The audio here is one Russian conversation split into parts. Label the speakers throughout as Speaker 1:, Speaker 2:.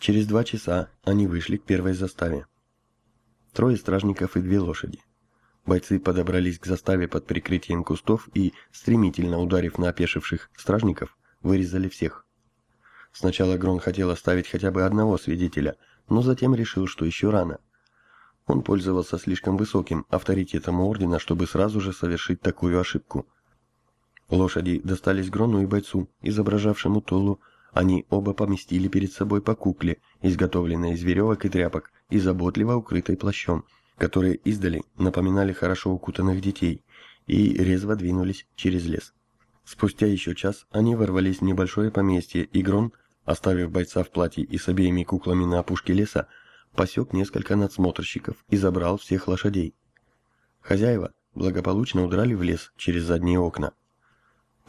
Speaker 1: Через два часа они вышли к первой заставе. Трое стражников и две лошади. Бойцы подобрались к заставе под прикрытием кустов и, стремительно ударив на опешивших стражников, вырезали всех. Сначала Грон хотел оставить хотя бы одного свидетеля, но затем решил, что еще рано. Он пользовался слишком высоким авторитетом ордена, чтобы сразу же совершить такую ошибку. Лошади достались Грону и бойцу, изображавшему Толлу. Они оба поместили перед собой по кукле, изготовленной из веревок и тряпок, и заботливо укрытой плащом, которые издали напоминали хорошо укутанных детей, и резво двинулись через лес. Спустя еще час они ворвались в небольшое поместье, и Грон, оставив бойца в платье и с обеими куклами на опушке леса, посек несколько надсмотрщиков и забрал всех лошадей. Хозяева благополучно удрали в лес через задние окна.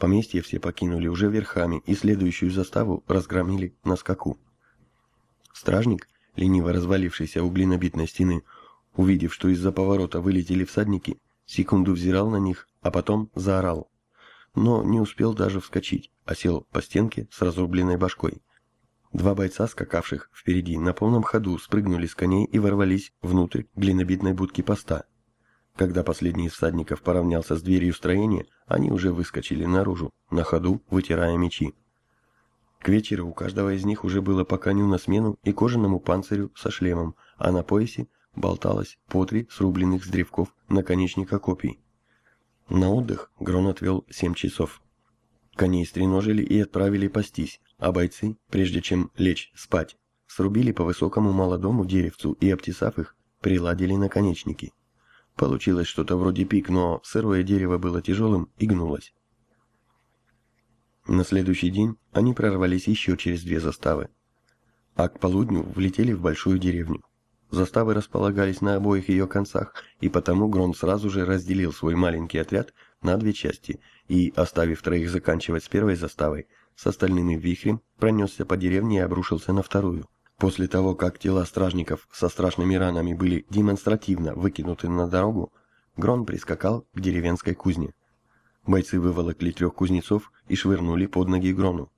Speaker 1: Поместье все покинули уже верхами и следующую заставу разгромили на скаку. Стражник, лениво развалившийся у глинобитной стены, увидев, что из-за поворота вылетели всадники, секунду взирал на них, а потом заорал но не успел даже вскочить, а сел по стенке с разрубленной башкой. Два бойца, скакавших впереди, на полном ходу спрыгнули с коней и ворвались внутрь глинобитной будки поста. Когда последний из всадников поравнялся с дверью строения, они уже выскочили наружу, на ходу вытирая мечи. К вечеру у каждого из них уже было по коню на смену и кожаному панцирю со шлемом, а на поясе болталось по три срубленных с древков наконечника копий. На отдых Грон отвел семь часов. Коней стреножили и отправили пастись, а бойцы, прежде чем лечь спать, срубили по высокому молодому деревцу и, обтесав их, приладили наконечники. Получилось что-то вроде пик, но сырое дерево было тяжелым и гнулось. На следующий день они прорвались еще через две заставы, а к полудню влетели в большую деревню. Заставы располагались на обоих ее концах, и потому Грон сразу же разделил свой маленький отряд на две части и, оставив троих заканчивать с первой заставой, с остальными вихрем пронесся по деревне и обрушился на вторую. После того, как тела стражников со страшными ранами были демонстративно выкинуты на дорогу, Грон прискакал к деревенской кузне. Бойцы выволокли трех кузнецов и швырнули под ноги Грону.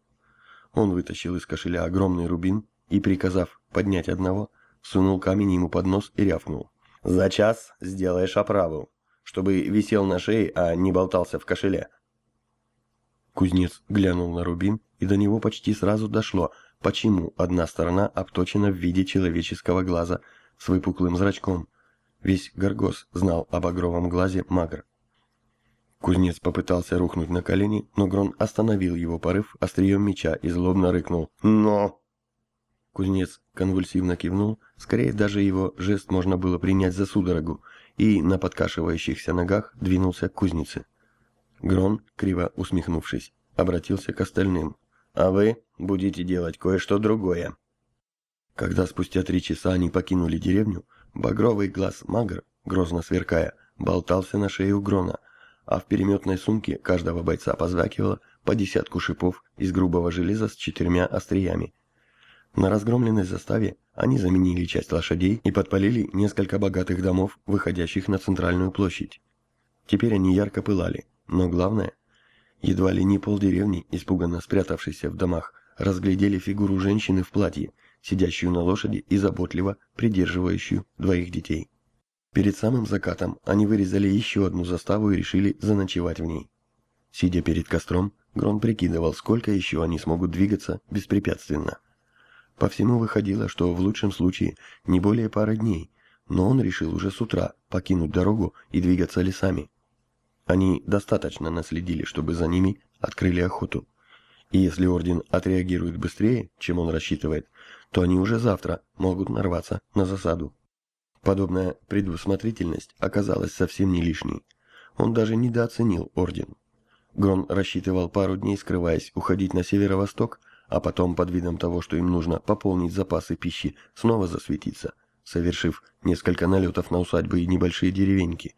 Speaker 1: Он вытащил из кошеля огромный рубин и, приказав поднять одного, сунул камень ему под нос и рявкнул. «За час сделаешь оправу, чтобы висел на шее, а не болтался в кошеле». Кузнец глянул на рубин, и до него почти сразу дошло, почему одна сторона обточена в виде человеческого глаза с выпуклым зрачком. Весь Горгос знал об огромном глазе Магр. Кузнец попытался рухнуть на колени, но Грон остановил его порыв острием меча и злобно рыкнул «Но!». Кузнец конвульсивно кивнул, скорее даже его жест можно было принять за судорогу, и на подкашивающихся ногах двинулся к кузнице. Грон, криво усмехнувшись, обратился к остальным. «А вы будете делать кое-что другое». Когда спустя три часа они покинули деревню, багровый глаз Магр, грозно сверкая, болтался на шее у Грона, а в переметной сумке каждого бойца позвякивало по десятку шипов из грубого железа с четырьмя остриями, на разгромленной заставе они заменили часть лошадей и подпалили несколько богатых домов, выходящих на центральную площадь. Теперь они ярко пылали, но главное, едва ли не полдеревни, испуганно спрятавшейся в домах, разглядели фигуру женщины в платье, сидящую на лошади и заботливо придерживающую двоих детей. Перед самым закатом они вырезали еще одну заставу и решили заночевать в ней. Сидя перед костром, Грон прикидывал, сколько еще они смогут двигаться беспрепятственно. По всему выходило, что в лучшем случае не более пары дней, но он решил уже с утра покинуть дорогу и двигаться лесами. Они достаточно наследили, чтобы за ними открыли охоту. И если Орден отреагирует быстрее, чем он рассчитывает, то они уже завтра могут нарваться на засаду. Подобная предусмотрительность оказалась совсем не лишней. Он даже недооценил Орден. Грон рассчитывал пару дней, скрываясь, уходить на северо-восток, а потом под видом того, что им нужно пополнить запасы пищи, снова засветиться, совершив несколько налетов на усадьбы и небольшие деревеньки.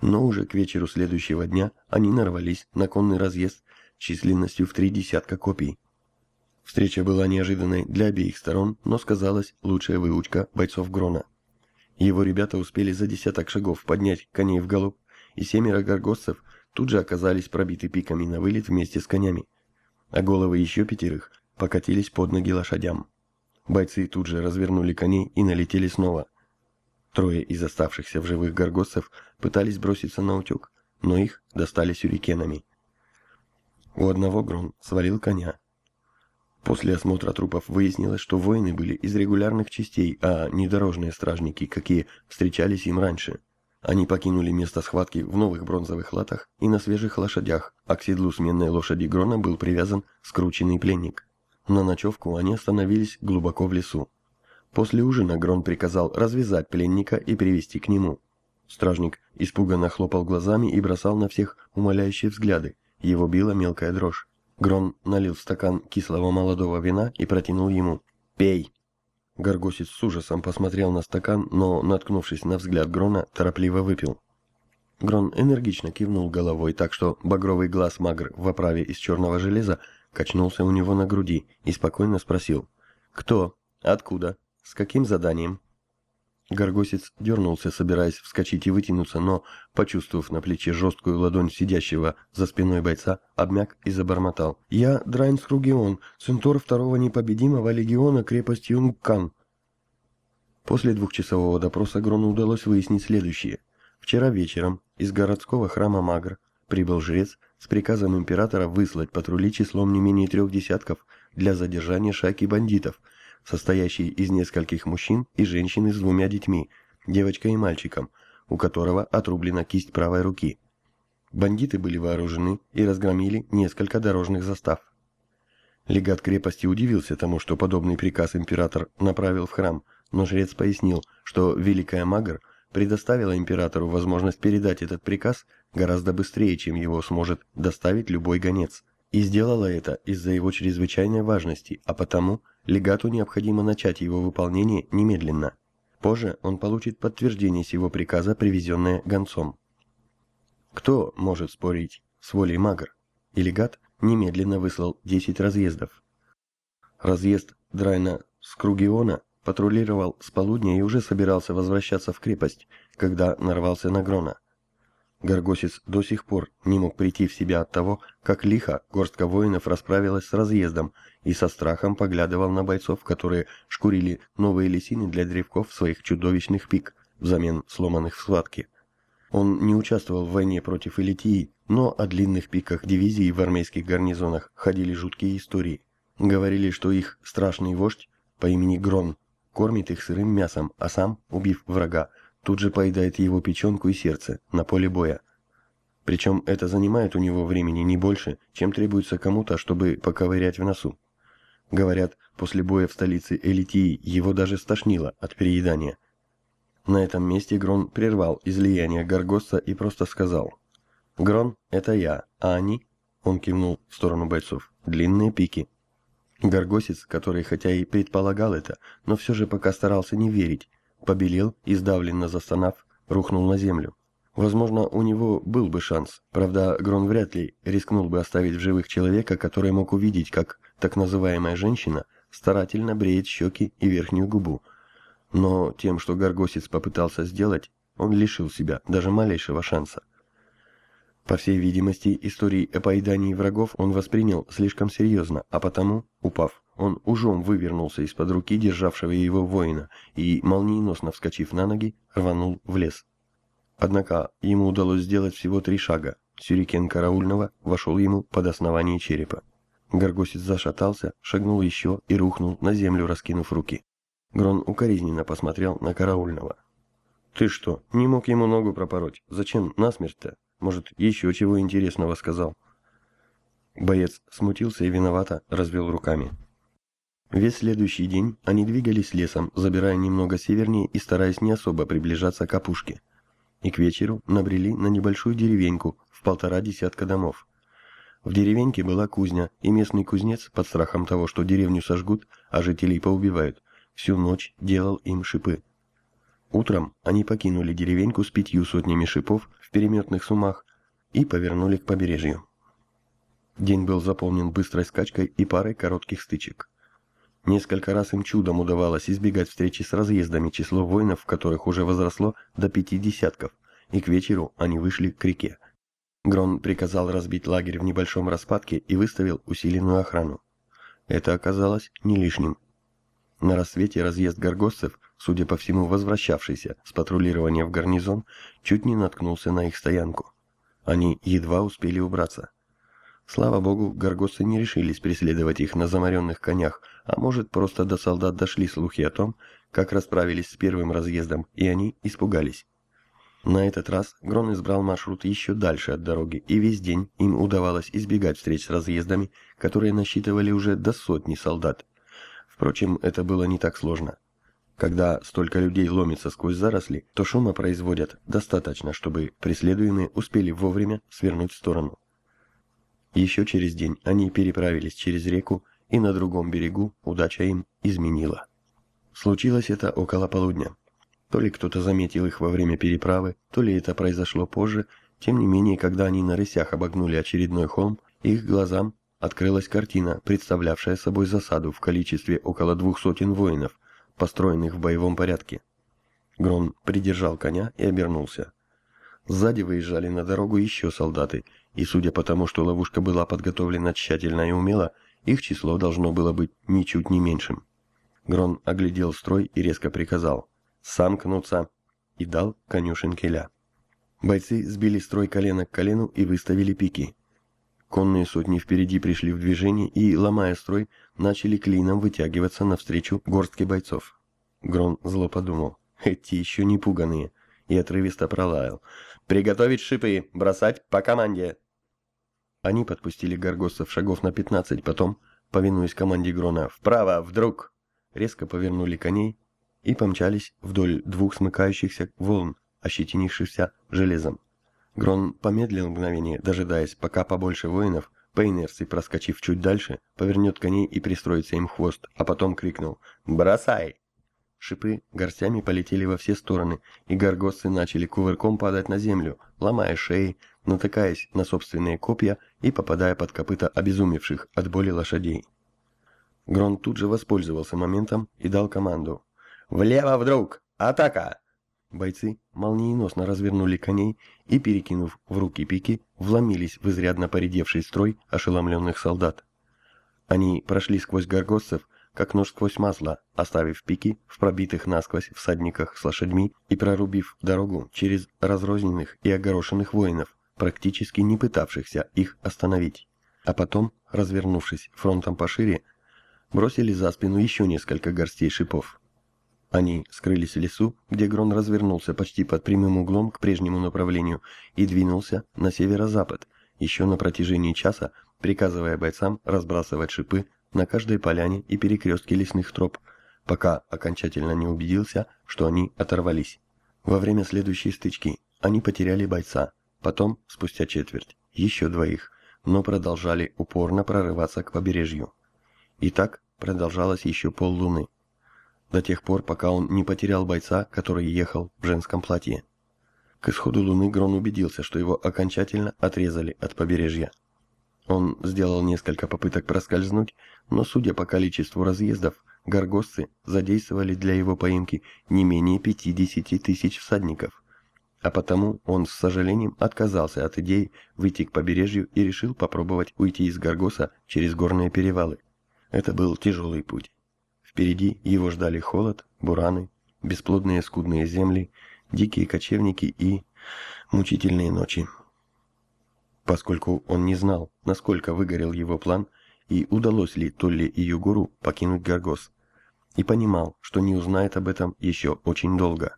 Speaker 1: Но уже к вечеру следующего дня они нарвались на конный разъезд численностью в три десятка копий. Встреча была неожиданной для обеих сторон, но сказалась лучшая выучка бойцов Грона. Его ребята успели за десяток шагов поднять коней в галоп, и семеро горгостцев тут же оказались пробиты пиками на вылет вместе с конями а головы еще пятерых покатились под ноги лошадям. Бойцы тут же развернули коней и налетели снова. Трое из оставшихся в живых горгостцев пытались броситься на утек, но их достали сюрикенами. У одного Грон свалил коня. После осмотра трупов выяснилось, что воины были из регулярных частей, а не дорожные стражники, какие встречались им раньше. Они покинули место схватки в новых бронзовых латах и на свежих лошадях, а к седлу сменной лошади Грона был привязан скрученный пленник. На ночевку они остановились глубоко в лесу. После ужина Грон приказал развязать пленника и привести к нему. Стражник испуганно хлопал глазами и бросал на всех умоляющие взгляды. Его била мелкая дрожь. Грон налил в стакан кислого молодого вина и протянул ему. «Пей!» Горгосец с ужасом посмотрел на стакан, но, наткнувшись на взгляд Грона, торопливо выпил. Грон энергично кивнул головой, так что багровый глаз Магр в оправе из черного железа качнулся у него на груди и спокойно спросил «Кто? Откуда? С каким заданием?» Горгосец дернулся, собираясь вскочить и вытянуться, но, почувствовав на плече жесткую ладонь сидящего за спиной бойца, обмяк и забормотал. «Я Драйн Скругион, центур второго непобедимого легиона крепости Юнгкан». После двухчасового допроса Грону удалось выяснить следующее. Вчера вечером из городского храма Магр прибыл жрец с приказом императора выслать патрули числом не менее трех десятков для задержания шайки бандитов – состоящий из нескольких мужчин и женщины с двумя детьми, девочкой и мальчиком, у которого отрублена кисть правой руки. Бандиты были вооружены и разгромили несколько дорожных застав. Легат крепости удивился тому, что подобный приказ император направил в храм, но жрец пояснил, что Великая Магр предоставила императору возможность передать этот приказ гораздо быстрее, чем его сможет доставить любой гонец. И сделала это из-за его чрезвычайной важности, а потому легату необходимо начать его выполнение немедленно. Позже он получит подтверждение сего приказа, привезенное гонцом. Кто может спорить с волей Магр? И легат немедленно выслал 10 разъездов. Разъезд Драйна Скругиона патрулировал с полудня и уже собирался возвращаться в крепость, когда нарвался на Грона. Горгосец до сих пор не мог прийти в себя от того, как лихо горстка воинов расправилась с разъездом и со страхом поглядывал на бойцов, которые шкурили новые лисины для древков своих чудовищных пик взамен сломанных в схватке. Он не участвовал в войне против Элитии, но о длинных пиках дивизии в армейских гарнизонах ходили жуткие истории. Говорили, что их страшный вождь по имени Грон кормит их сырым мясом, а сам, убив врага, тут же поедает его печенку и сердце на поле боя. Причем это занимает у него времени не больше, чем требуется кому-то, чтобы поковырять в носу. Говорят, после боя в столице Элитии его даже стошнило от переедания. На этом месте Грон прервал излияние Гаргоса и просто сказал. «Грон, это я, а они...» Он кивнул в сторону бойцов. «Длинные пики». Гаргосец, который хотя и предполагал это, но все же пока старался не верить, побелел и, сдавленно застонав, рухнул на землю. Возможно, у него был бы шанс, правда, Грон вряд ли рискнул бы оставить в живых человека, который мог увидеть, как так называемая женщина старательно бреет щеки и верхнюю губу. Но тем, что Гаргосец попытался сделать, он лишил себя даже малейшего шанса. По всей видимости, истории о поедании врагов он воспринял слишком серьезно, а потому, упав, он ужом вывернулся из-под руки державшего его воина и, молниеносно вскочив на ноги, рванул в лес. Однако ему удалось сделать всего три шага. Сюрикен караульного вошел ему под основание черепа. Горгосец зашатался, шагнул еще и рухнул на землю, раскинув руки. Грон укоризненно посмотрел на караульного. «Ты что, не мог ему ногу пропороть? Зачем насмерть-то? Может, еще чего интересного сказал?» Боец смутился и виновато развел руками. Весь следующий день они двигались лесом, забирая немного севернее и стараясь не особо приближаться к опушке. И к вечеру набрели на небольшую деревеньку в полтора десятка домов. В деревеньке была кузня, и местный кузнец, под страхом того, что деревню сожгут, а жителей поубивают, всю ночь делал им шипы. Утром они покинули деревеньку с пятью сотнями шипов в переметных сумах и повернули к побережью. День был заполнен быстрой скачкой и парой коротких стычек. Несколько раз им чудом удавалось избегать встречи с разъездами, число воинов, которых уже возросло до пяти десятков, и к вечеру они вышли к реке. Грон приказал разбить лагерь в небольшом распадке и выставил усиленную охрану. Это оказалось не лишним. На рассвете разъезд горгостцев, судя по всему возвращавшийся с патрулирования в гарнизон, чуть не наткнулся на их стоянку. Они едва успели убраться. Слава богу, горгостцы не решились преследовать их на заморенных конях, а может, просто до солдат дошли слухи о том, как расправились с первым разъездом, и они испугались. На этот раз Грон избрал маршрут еще дальше от дороги, и весь день им удавалось избегать встреч с разъездами, которые насчитывали уже до сотни солдат. Впрочем, это было не так сложно. Когда столько людей ломится сквозь заросли, то шума производят достаточно, чтобы преследуемые успели вовремя свернуть в сторону. Еще через день они переправились через реку, и на другом берегу удача им изменила. Случилось это около полудня. То ли кто-то заметил их во время переправы, то ли это произошло позже, тем не менее, когда они на рысях обогнули очередной холм, их глазам открылась картина, представлявшая собой засаду в количестве около двух сотен воинов, построенных в боевом порядке. Грон придержал коня и обернулся. Сзади выезжали на дорогу еще солдаты, и судя по тому, что ловушка была подготовлена тщательно и умело, их число должно было быть ничуть не меньшим. Грон оглядел строй и резко приказал «Сомкнуться!» и дал коню шинкеля. Бойцы сбили строй колено к колену и выставили пики. Конные сотни впереди пришли в движение и, ломая строй, начали клином вытягиваться навстречу горстке бойцов. Грон зло подумал, эти еще не пуганые, и отрывисто пролаял. «Приготовить шипы! Бросать по команде!» Они подпустили горгоссов шагов на пятнадцать, потом, повинуясь команде Грона «Вправо! Вдруг!» резко повернули коней и помчались вдоль двух смыкающихся волн, ощетинившихся железом. Грон помедлил мгновение, дожидаясь, пока побольше воинов, по инерции проскочив чуть дальше, повернет коней и пристроится им хвост, а потом крикнул «Бросай!». Шипы горстями полетели во все стороны, и горгосцы начали кувырком падать на землю, ломая шеи, натыкаясь на собственные копья и попадая под копыта обезумевших от боли лошадей. Грон тут же воспользовался моментом и дал команду. «Влево вдруг! Атака!» Бойцы молниеносно развернули коней и, перекинув в руки пики, вломились в изрядно поредевший строй ошеломленных солдат. Они прошли сквозь горгостцев, как нож сквозь масло, оставив пики в пробитых насквозь всадниках с лошадьми и прорубив дорогу через разрозненных и огорошенных воинов, практически не пытавшихся их остановить. А потом, развернувшись фронтом пошире, бросили за спину еще несколько горстей шипов. Они скрылись в лесу, где Грон развернулся почти под прямым углом к прежнему направлению и двинулся на северо-запад, еще на протяжении часа, приказывая бойцам разбрасывать шипы на каждой поляне и перекрестке лесных троп, пока окончательно не убедился, что они оторвались. Во время следующей стычки они потеряли бойца, потом, спустя четверть, еще двоих, но продолжали упорно прорываться к побережью. И так продолжалось еще поллуны, до тех пор, пока он не потерял бойца, который ехал в женском платье. К исходу луны Грон убедился, что его окончательно отрезали от побережья. Он сделал несколько попыток проскользнуть, но, судя по количеству разъездов, горгосцы задействовали для его поимки не менее 50 тысяч всадников. А потому он с сожалением отказался от идеи выйти к побережью и решил попробовать уйти из Горгоса через горные перевалы. Это был тяжелый путь. Впереди его ждали холод, бураны, бесплодные скудные земли, дикие кочевники и мучительные ночи поскольку он не знал, насколько выгорел его план и удалось ли Толли и Югуру покинуть Гаргос, и понимал, что не узнает об этом еще очень долго.